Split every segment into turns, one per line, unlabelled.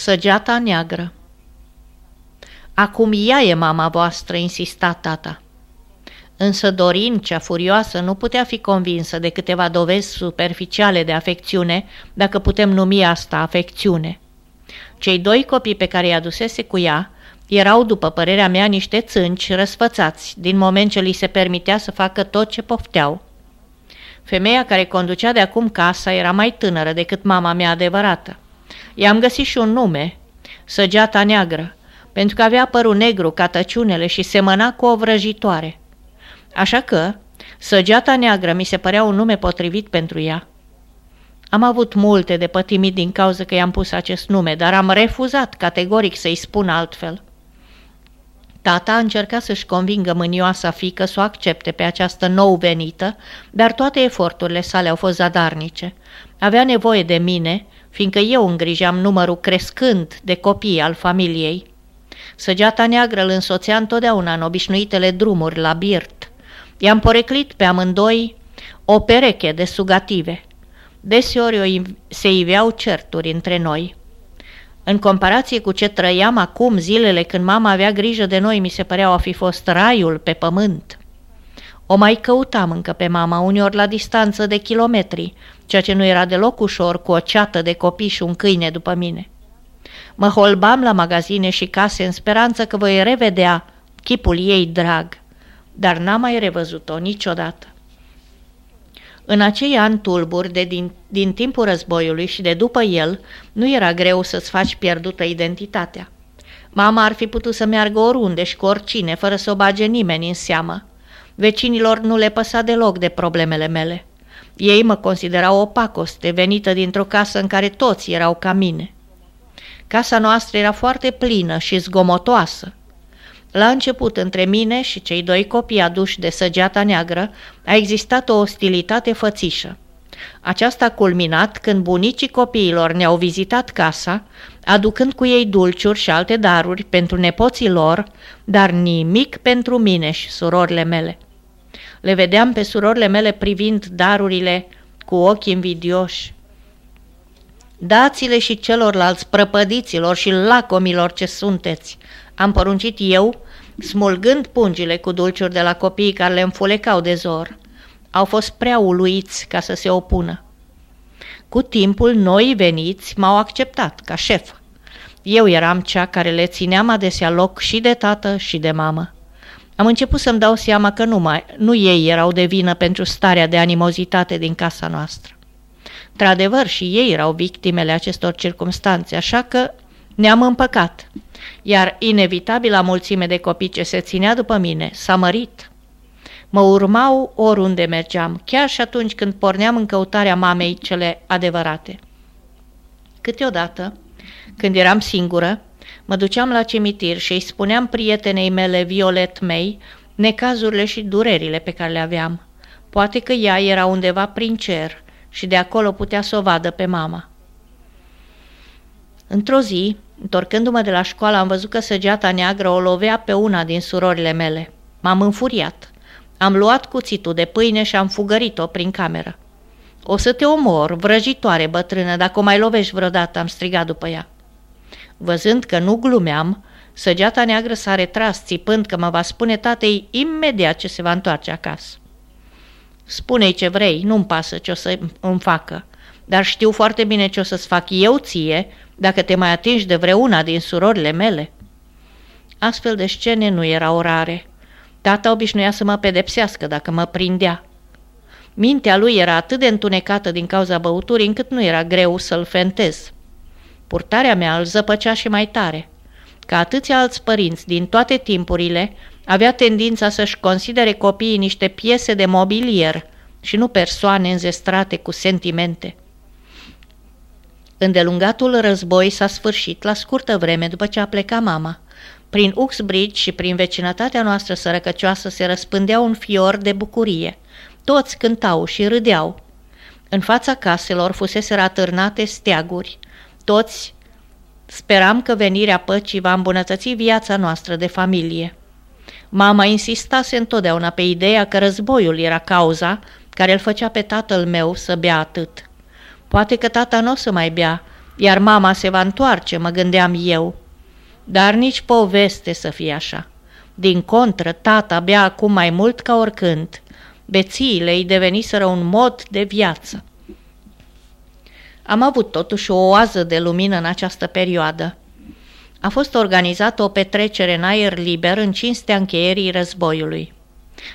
Săgeata neagră Acum ea e mama voastră, insista tata. Însă Dorin, cea furioasă, nu putea fi convinsă de câteva dovezi superficiale de afecțiune, dacă putem numi asta afecțiune. Cei doi copii pe care i adusese cu ea erau, după părerea mea, niște țânci răsfățați, din moment ce li se permitea să facă tot ce pofteau. Femeia care conducea de acum casa era mai tânără decât mama mea adevărată. I-am găsit și un nume, Săgeata Neagră, pentru că avea părul negru ca tăciunele și semăna cu o vrăjitoare. Așa că, Săgeata Neagră mi se părea un nume potrivit pentru ea. Am avut multe de pătimit din cauza că i-am pus acest nume, dar am refuzat categoric să-i spun altfel. Tata a încercat să-și convingă mânioasa fică să o accepte pe această nou venită, dar toate eforturile sale au fost zadarnice. Avea nevoie de mine, fiindcă eu îngrijeam numărul crescând de copii al familiei. Săgeata neagră îl însoțea întotdeauna în obișnuitele drumuri la birt. I-am poreclit pe amândoi o pereche de sugative. Deseori se iveau certuri între noi. În comparație cu ce trăiam acum, zilele când mama avea grijă de noi, mi se păreau a fi fost raiul pe pământ. O mai căutam încă pe mama, uneori la distanță de kilometri, ceea ce nu era deloc ușor cu o ceată de copii și un câine după mine. Mă holbam la magazine și case în speranță că voi revedea chipul ei drag, dar n-am mai revăzut-o niciodată. În acei ani tulburi de din, din timpul războiului și de după el, nu era greu să-ți faci pierdută identitatea. Mama ar fi putut să meargă oriunde și cu oricine, fără să o bage nimeni în seamă. Vecinilor nu le păsa deloc de problemele mele. Ei mă considerau o pacoste venită dintr-o casă în care toți erau ca mine. Casa noastră era foarte plină și zgomotoasă. La început, între mine și cei doi copii aduși de săgeata neagră, a existat o ostilitate fățișă. Aceasta a culminat când bunicii copiilor ne-au vizitat casa, aducând cu ei dulciuri și alte daruri pentru nepoții lor, dar nimic pentru mine și surorile mele. Le vedeam pe surorile mele privind darurile cu ochi invidioși. Dați-le și celorlalți prăpădiților și lacomilor ce sunteți, am poruncit eu, smulgând pungile cu dulciuri de la copiii care le înfulecau de zor. Au fost prea uluiți ca să se opună. Cu timpul, noi veniți m-au acceptat ca șef. Eu eram cea care le țineam adesea loc și de tată și de mamă. Am început să-mi dau seama că nu, mai, nu ei erau de vină pentru starea de animozitate din casa noastră. Într-adevăr, și ei erau victimele acestor circumstanțe, așa că ne-am împăcat, iar inevitabila mulțime de copii ce se ținea după mine s-a mărit. Mă urmau oriunde mergeam, chiar și atunci când porneam în căutarea mamei cele adevărate. Câteodată, când eram singură, mă duceam la cimitir și îi spuneam prietenei mele Violet May necazurile și durerile pe care le aveam. Poate că ea era undeva prin cer și de acolo putea să o vadă pe mama. Într-o zi, Întorcându-mă de la școală, am văzut că săgeata neagră o lovea pe una din surorile mele. M-am înfuriat. Am luat cuțitul de pâine și am fugărit-o prin cameră. O să te omor, vrăjitoare bătrână, dacă o mai lovești vreodată, am strigat după ea. Văzând că nu glumeam, săgeata neagră s-a retras, țipând că mă va spune tatei imediat ce se va întoarce acasă. Spune-i ce vrei, nu-mi pasă ce o să îmi facă, dar știu foarte bine ce o să-ți fac eu ție dacă te mai atingi de vreuna din surorile mele. Astfel de scene nu erau rare. Tata obișnuia să mă pedepsească dacă mă prindea. Mintea lui era atât de întunecată din cauza băuturii încât nu era greu să-l fentez. Purtarea mea îl zăpăcea și mai tare. Ca atâția alți părinți din toate timpurile, avea tendința să-și considere copiii niște piese de mobilier și nu persoane înzestrate cu sentimente. Îndelungatul război s-a sfârșit la scurtă vreme după ce a plecat mama. Prin Uxbridge și prin vecinătatea noastră sărăcăcioasă se răspândea un fior de bucurie. Toți cântau și râdeau. În fața caselor fusese atârnate steaguri. Toți speram că venirea păcii va îmbunătăți viața noastră de familie. Mama insistase întotdeauna pe ideea că războiul era cauza care îl făcea pe tatăl meu să bea atât. Poate că tata nu o să mai bea, iar mama se va întoarce, mă gândeam eu. Dar nici poveste să fie așa. Din contră, tata bea acum mai mult ca oricând. Bețiile îi deveniseră un mod de viață. Am avut totuși o oază de lumină în această perioadă. A fost organizată o petrecere în aer liber în cinstea încheierii războiului.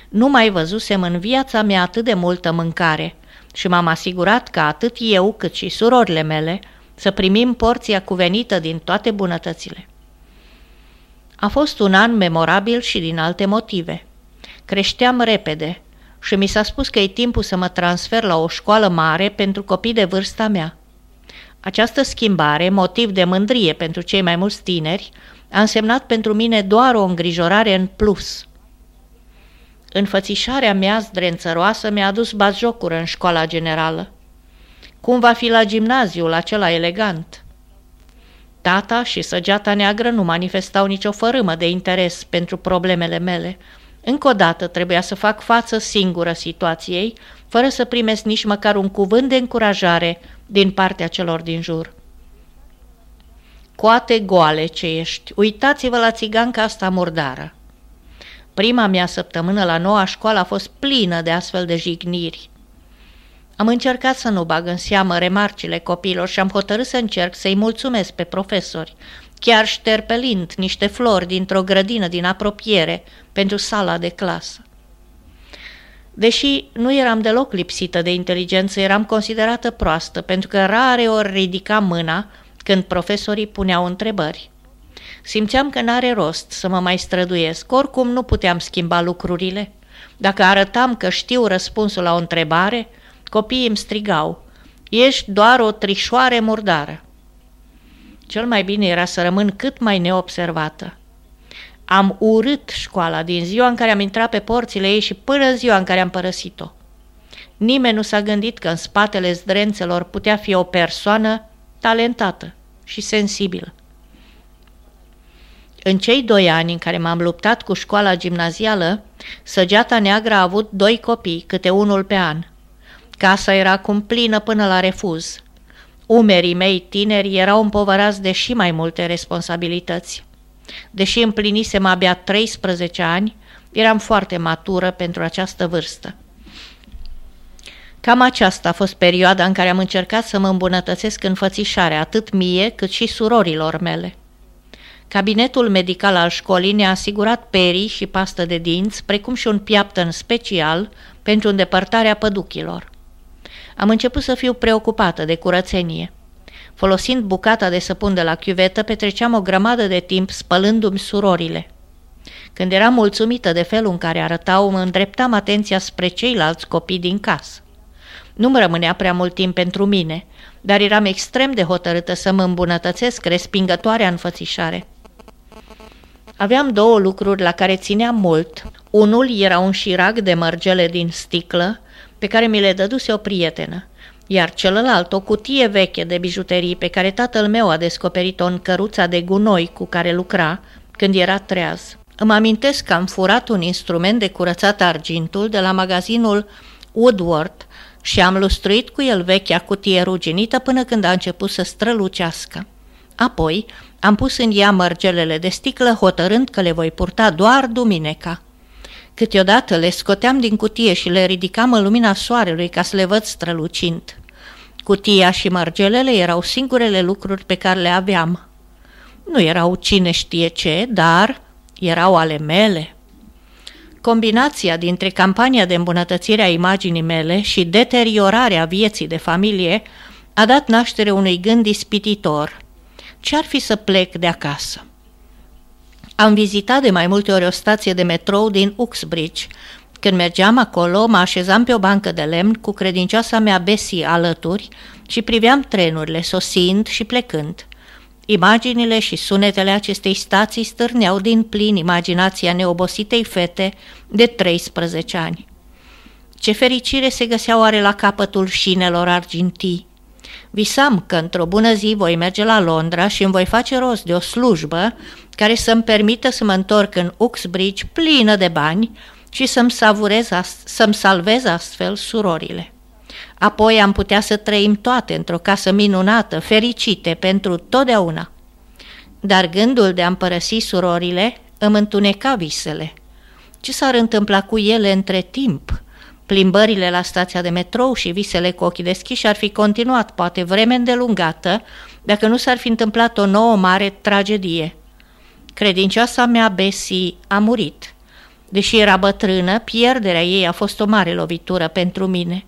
Nu mai văzusem în viața mea atât de multă mâncare și m-am asigurat că atât eu cât și surorile mele să primim porția cuvenită din toate bunătățile. A fost un an memorabil și din alte motive. Creșteam repede și mi s-a spus că e timpul să mă transfer la o școală mare pentru copii de vârsta mea. Această schimbare, motiv de mândrie pentru cei mai mulți tineri, a însemnat pentru mine doar o îngrijorare în plus. Înfățișarea mea zdrențăroasă mi-a adus bazjocură în școala generală. Cum va fi la gimnaziul acela elegant? Tata și săgeata neagră nu manifestau nicio fărâmă de interes pentru problemele mele. Încă o dată trebuia să fac față singură situației, fără să primesc nici măcar un cuvânt de încurajare din partea celor din jur. Coate goale ce ești, uitați-vă la țiganca asta murdară. Prima mea săptămână la noua școală a fost plină de astfel de jigniri. Am încercat să nu bag în seamă remarcile copilor și am hotărât să încerc să-i mulțumesc pe profesori, chiar șterpelind niște flori dintr-o grădină din apropiere pentru sala de clasă. Deși nu eram deloc lipsită de inteligență, eram considerată proastă, pentru că rare ori ridica mâna când profesorii puneau întrebări. Simțeam că n-are rost să mă mai străduiesc, oricum nu puteam schimba lucrurile. Dacă arătam că știu răspunsul la o întrebare, copiii îmi strigau, ești doar o trișoare murdară. Cel mai bine era să rămân cât mai neobservată. Am urât școala din ziua în care am intrat pe porțile ei și până în ziua în care am părăsit-o. Nimeni nu s-a gândit că în spatele zdrențelor putea fi o persoană talentată și sensibilă. În cei doi ani în care m-am luptat cu școala gimnazială, Săgeata Neagră a avut doi copii, câte unul pe an. Casa era acum plină până la refuz. Umerii mei tineri erau împovărați de și mai multe responsabilități. Deși împlinisem abia 13 ani, eram foarte matură pentru această vârstă. Cam aceasta a fost perioada în care am încercat să mă îmbunătățesc înfățișarea atât mie cât și surorilor mele. Cabinetul medical al școlii ne-a asigurat perii și pastă de dinți, precum și un piaptăn special pentru îndepărtarea păduchilor. Am început să fiu preocupată de curățenie. Folosind bucata de săpun de la chiuvetă, petreceam o grămadă de timp spălându-mi surorile. Când eram mulțumită de felul în care arătau, mă îndreptam atenția spre ceilalți copii din casă. Nu-mi rămânea prea mult timp pentru mine, dar eram extrem de hotărâtă să mă îmbunătățesc respingătoarea înfățișare. Aveam două lucruri la care țineam mult. Unul era un șirac de mărgele din sticlă, pe care mi le dăduse o prietenă iar celălalt o cutie veche de bijuterii pe care tatăl meu a descoperit-o în căruța de gunoi cu care lucra când era treaz. Îmi amintesc că am furat un instrument de curățat argintul de la magazinul Woodward și am lustruit cu el vechea cutie ruginită până când a început să strălucească. Apoi am pus în ea mărgelele de sticlă, hotărând că le voi purta doar duminica. Câteodată le scoteam din cutie și le ridicam în lumina soarelui ca să le văd strălucind. Cutia și margelele erau singurele lucruri pe care le aveam. Nu erau cine știe ce, dar erau ale mele. Combinația dintre campania de îmbunătățire a imaginii mele și deteriorarea vieții de familie a dat naștere unui gând ispititor. Ce-ar fi să plec de acasă? Am vizitat de mai multe ori o stație de metrou din Uxbridge. Când mergeam acolo, mă așezam pe o bancă de lemn cu credincioasa mea Bessie alături și priveam trenurile sosind și plecând. Imaginile și sunetele acestei stații stârneau din plin imaginația neobositei fete de 13 ani. Ce fericire se găsea oare la capătul șinelor argintii! Visam că într-o bună zi voi merge la Londra și îmi voi face rost de o slujbă care să-mi permită să mă întorc în Uxbridge plină de bani și să-mi, savurez, să-mi salvez astfel surorile. Apoi am putea să trăim toate într-o casă minunată, fericite pentru totdeauna. Dar gândul de a-mi părăsi surorile îmi întuneca visele. Ce s-ar întâmpla cu ele între timp? Plimbările la stația de metrou și visele cu ochii deschiși ar fi continuat poate vreme îndelungată dacă nu s-ar fi întâmplat o nouă mare tragedie. Credincioasa mea Bessie a murit. Deși era bătrână, pierderea ei a fost o mare lovitură pentru mine.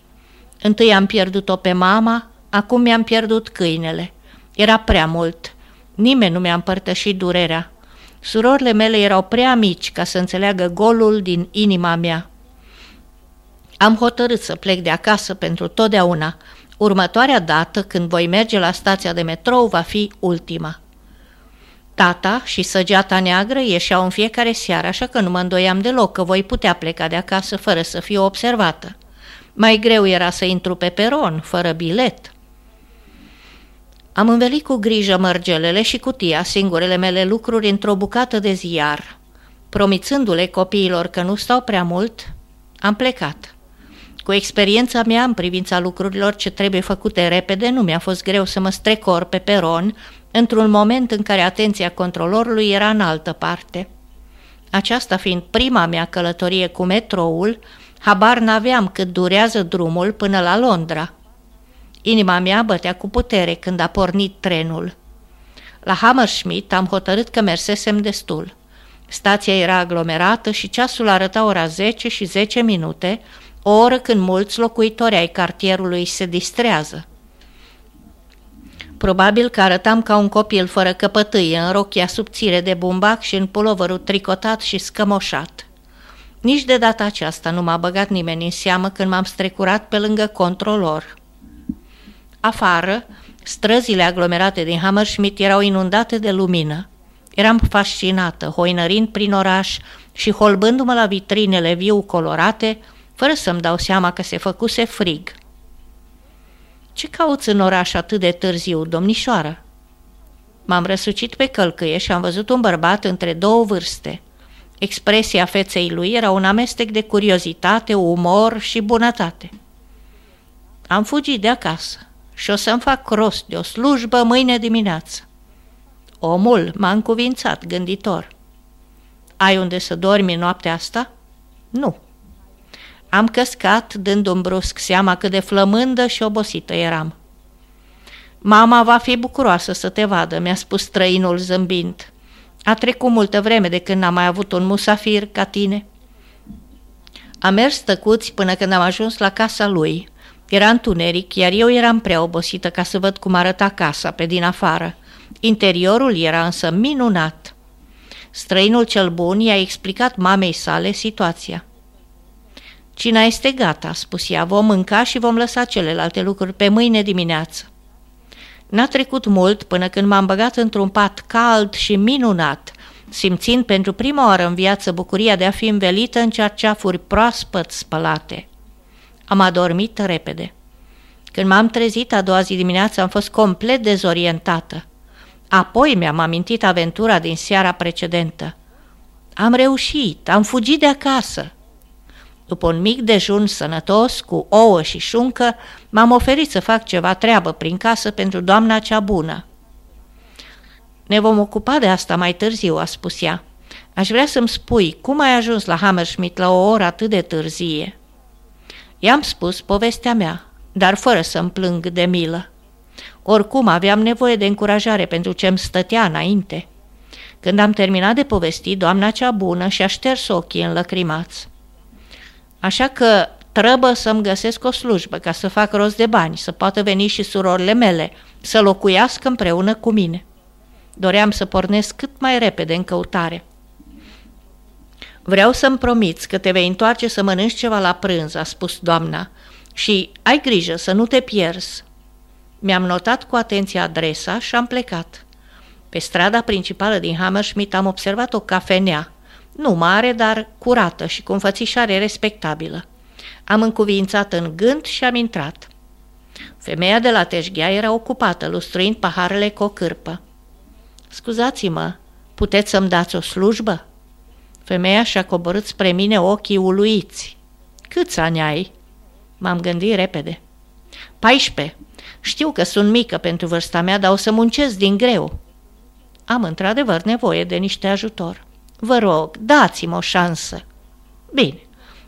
Întâi am pierdut-o pe mama, acum mi-am pierdut câinele. Era prea mult. Nimeni nu mi-a împărtășit durerea. Surorile mele erau prea mici ca să înțeleagă golul din inima mea. Am hotărât să plec de acasă pentru totdeauna. Următoarea dată, când voi merge la stația de metrou, va fi ultima. Tata și săgeata neagră ieșeau în fiecare seară, așa că nu mă îndoiam deloc că voi putea pleca de acasă fără să fiu observată. Mai greu era să intru pe peron, fără bilet. Am învelit cu grijă mărgelele și cutia, singurele mele lucruri, într-o bucată de ziar. Promițându-le copiilor că nu stau prea mult, am plecat. Cu experiența mea în privința lucrurilor ce trebuie făcute repede, nu mi-a fost greu să mă strecor pe peron într-un moment în care atenția controlorului era în altă parte. Aceasta fiind prima mea călătorie cu metroul, habar n-aveam cât durează drumul până la Londra. Inima mea bătea cu putere când a pornit trenul. La Hammersmith am hotărât că mersesem destul. Stația era aglomerată și ceasul arăta ora 10 și 10 minute, o oră când mulți locuitori ai cartierului se distrează. Probabil că arătam ca un copil fără căpătâie, în rochia subțire de bumbac și în pulovărul tricotat și scămoșat. Nici de data aceasta nu m-a băgat nimeni în seamă când m-am strecurat pe lângă controlor. Afară, străzile aglomerate din Hammersmith erau inundate de lumină. Eram fascinată, hoinărind prin oraș și holbându-mă la vitrinele viu colorate, fără să-mi dau seama că se făcuse frig. Ce cauți în oraș atât de târziu, domnișoară?" M-am răsucit pe călcâie și am văzut un bărbat între două vârste. Expresia feței lui era un amestec de curiozitate, umor și bunătate. Am fugit de acasă și o să-mi fac rost de o slujbă mâine dimineață. Omul m-a încuvințat, gânditor. Ai unde să dormi noaptea asta? Nu. Am căscat, dându-mi brusc seama cât de flămândă și obosită eram. Mama va fi bucuroasă să te vadă, mi-a spus străinul zâmbind. A trecut multă vreme de când n-am mai avut un musafir ca tine. Am mers tăcuți până când am ajuns la casa lui. Era întuneric, iar eu eram prea obosită ca să văd cum arăta casa pe din afară. Interiorul era însă minunat. Străinul cel bun i-a explicat mamei sale situația. Cina este gata, a spus ea, vom mânca și vom lăsa celelalte lucruri pe mâine dimineață. N-a trecut mult până când m-am băgat într-un pat cald și minunat, simțind pentru prima oară în viață bucuria de a fi învelită în cerceafuri proaspăt spălate. Am adormit repede. Când m-am trezit a doua zi dimineață am fost complet dezorientată. Apoi mi-am amintit aventura din seara precedentă. Am reușit, am fugit de acasă. După un mic dejun sănătos, cu ouă și șuncă, m-am oferit să fac ceva treabă prin casă pentru doamna cea bună. Ne vom ocupa de asta mai târziu, a spus ea. Aș vrea să-mi spui cum ai ajuns la Hammersmith la o oră atât de târzie. I-am spus povestea mea, dar fără să-mi plâng de milă. Oricum aveam nevoie de încurajare pentru ce-mi stătea înainte. Când am terminat de povesti, doamna cea bună și-a șters ochii înlăcrimați. Așa că trebuie să-mi găsesc o slujbă ca să fac rost de bani, să poată veni și surorile mele, să locuiască împreună cu mine. Doream să pornesc cât mai repede în căutare. Vreau să-mi promiți că te vei întoarce să mănânci ceva la prânz, a spus doamna, și ai grijă să nu te pierzi. Mi-am notat cu atenție adresa și am plecat. Pe strada principală din Hammersmith am observat o cafenea, nu mare, dar curată și cu înfățișare respectabilă. Am încuvințat în gând și am intrat. Femeia de la teșghea era ocupată, lustruind paharele cu o cârpă. Scuzați-mă, puteți să-mi dați o slujbă?" Femeia și-a coborât spre mine ochii uluiți. Câți ani ai?" M-am gândit repede. 14. Știu că sunt mică pentru vârsta mea, dar o să muncesc din greu. Am într-adevăr nevoie de niște ajutor. Vă rog, dați-mi o șansă. Bine,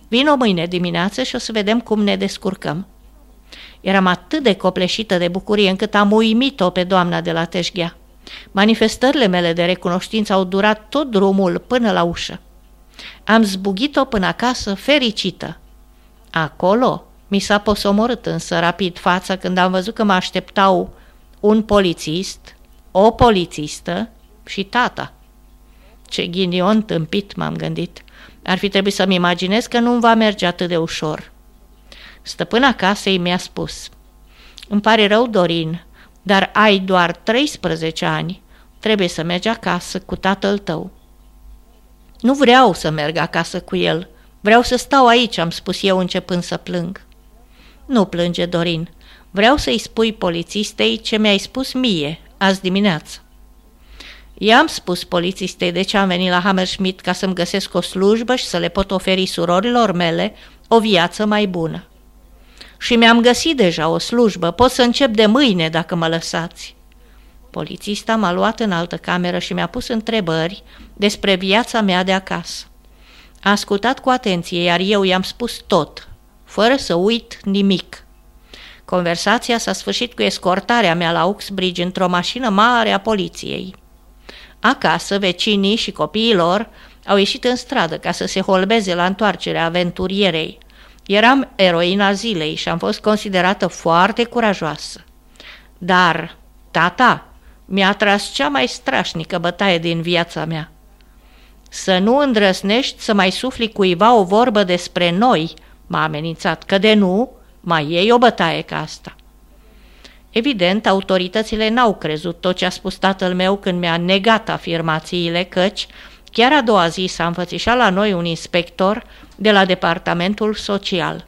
vin o mâine dimineață și o să vedem cum ne descurcăm. Eram atât de copleșită de bucurie încât am uimit-o pe doamna de la Teșghea. Manifestările mele de recunoștință au durat tot drumul până la ușă. Am zbugit-o până acasă fericită. Acolo mi s-a posomorât însă rapid fața când am văzut că mă așteptau un polițist, o polițistă și tata. Ce ghinion tâmpit, m-am gândit. Ar fi trebuit să-mi imaginez că nu va merge atât de ușor. Stăpâna casei mi-a spus, Îmi pare rău, Dorin, dar ai doar 13 ani. Trebuie să mergi acasă cu tatăl tău. Nu vreau să merg acasă cu el. Vreau să stau aici, am spus eu începând să plâng. Nu plânge, Dorin. Vreau să-i spui polițistei ce mi-ai spus mie azi dimineață. I-am spus polițistei de ce am venit la Hammerschmidt ca să-mi găsesc o slujbă și să le pot oferi surorilor mele o viață mai bună. Și mi-am găsit deja o slujbă, pot să încep de mâine dacă mă lăsați. Polițista m-a luat în altă cameră și mi-a pus întrebări despre viața mea de acasă. A ascultat cu atenție, iar eu i-am spus tot, fără să uit nimic. Conversația s-a sfârșit cu escortarea mea la Uxbridge într-o mașină mare a poliției. Acasă, vecinii și copiii lor au ieșit în stradă ca să se holbeze la întoarcerea aventurierei. Eram eroina zilei și am fost considerată foarte curajoasă. Dar tata mi-a tras cea mai strașnică bătaie din viața mea. Să nu îndrăsnești să mai sufli cuiva o vorbă despre noi, m-a amenințat, că de nu, mai iei o bătaie ca asta. Evident, autoritățile n-au crezut tot ce a spus tatăl meu când mi-a negat afirmațiile, căci chiar a doua zi s-a înfățișat la noi un inspector de la departamentul social.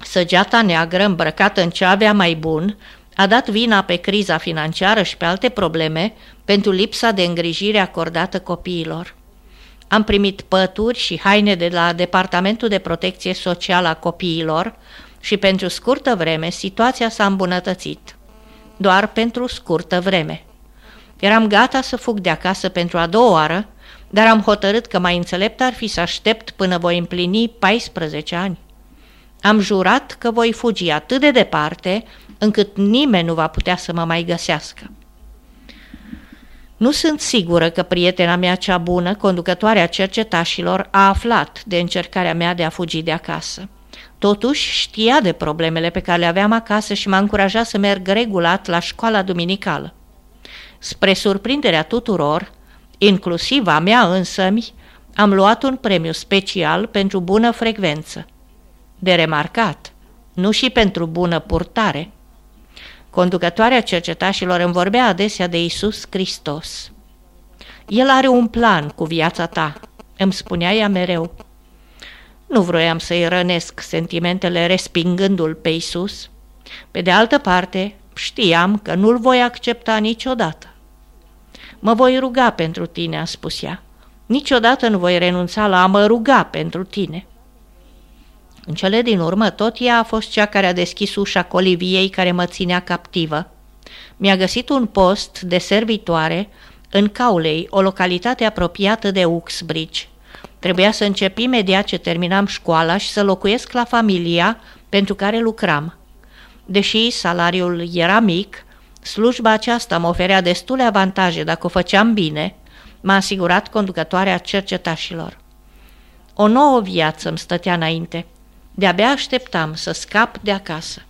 Săgeata neagră, îmbrăcată în ce avea mai bun, a dat vina pe criza financiară și pe alte probleme pentru lipsa de îngrijire acordată copiilor. Am primit pături și haine de la Departamentul de Protecție Socială a Copiilor și pentru scurtă vreme situația s-a îmbunătățit. Doar pentru scurtă vreme. Eram gata să fug de acasă pentru a doua oară, dar am hotărât că mai înțelept ar fi să aștept până voi împlini 14 ani. Am jurat că voi fugi atât de departe încât nimeni nu va putea să mă mai găsească. Nu sunt sigură că prietena mea cea bună, conducătoarea cercetașilor, a aflat de încercarea mea de a fugi de acasă. Totuși știa de problemele pe care le aveam acasă și m-a încurajat să merg regulat la școala duminicală. Spre surprinderea tuturor, inclusiv a mea însămi, am luat un premiu special pentru bună frecvență. De remarcat, nu și pentru bună purtare. Conducătoarea cercetașilor îmi vorbea adesea de Isus Hristos. El are un plan cu viața ta, îmi spunea ea mereu. Nu vroiam să-i rănesc sentimentele respingându-l pe Isus. Pe de altă parte, știam că nu-l voi accepta niciodată. Mă voi ruga pentru tine, a spus ea. Niciodată nu voi renunța la a mă ruga pentru tine. În cele din urmă, tot ea a fost cea care a deschis ușa coliviei care mă ținea captivă. Mi-a găsit un post de servitoare în Caulei, o localitate apropiată de Uxbridge. Trebuia să încep imediat ce terminam școala și să locuiesc la familia pentru care lucram. Deși salariul era mic, slujba aceasta mă oferea destule avantaje dacă o făceam bine, m-a asigurat conducătoarea cercetașilor. O nouă viață îmi stătea înainte – de-abia așteptam să scap de acasă.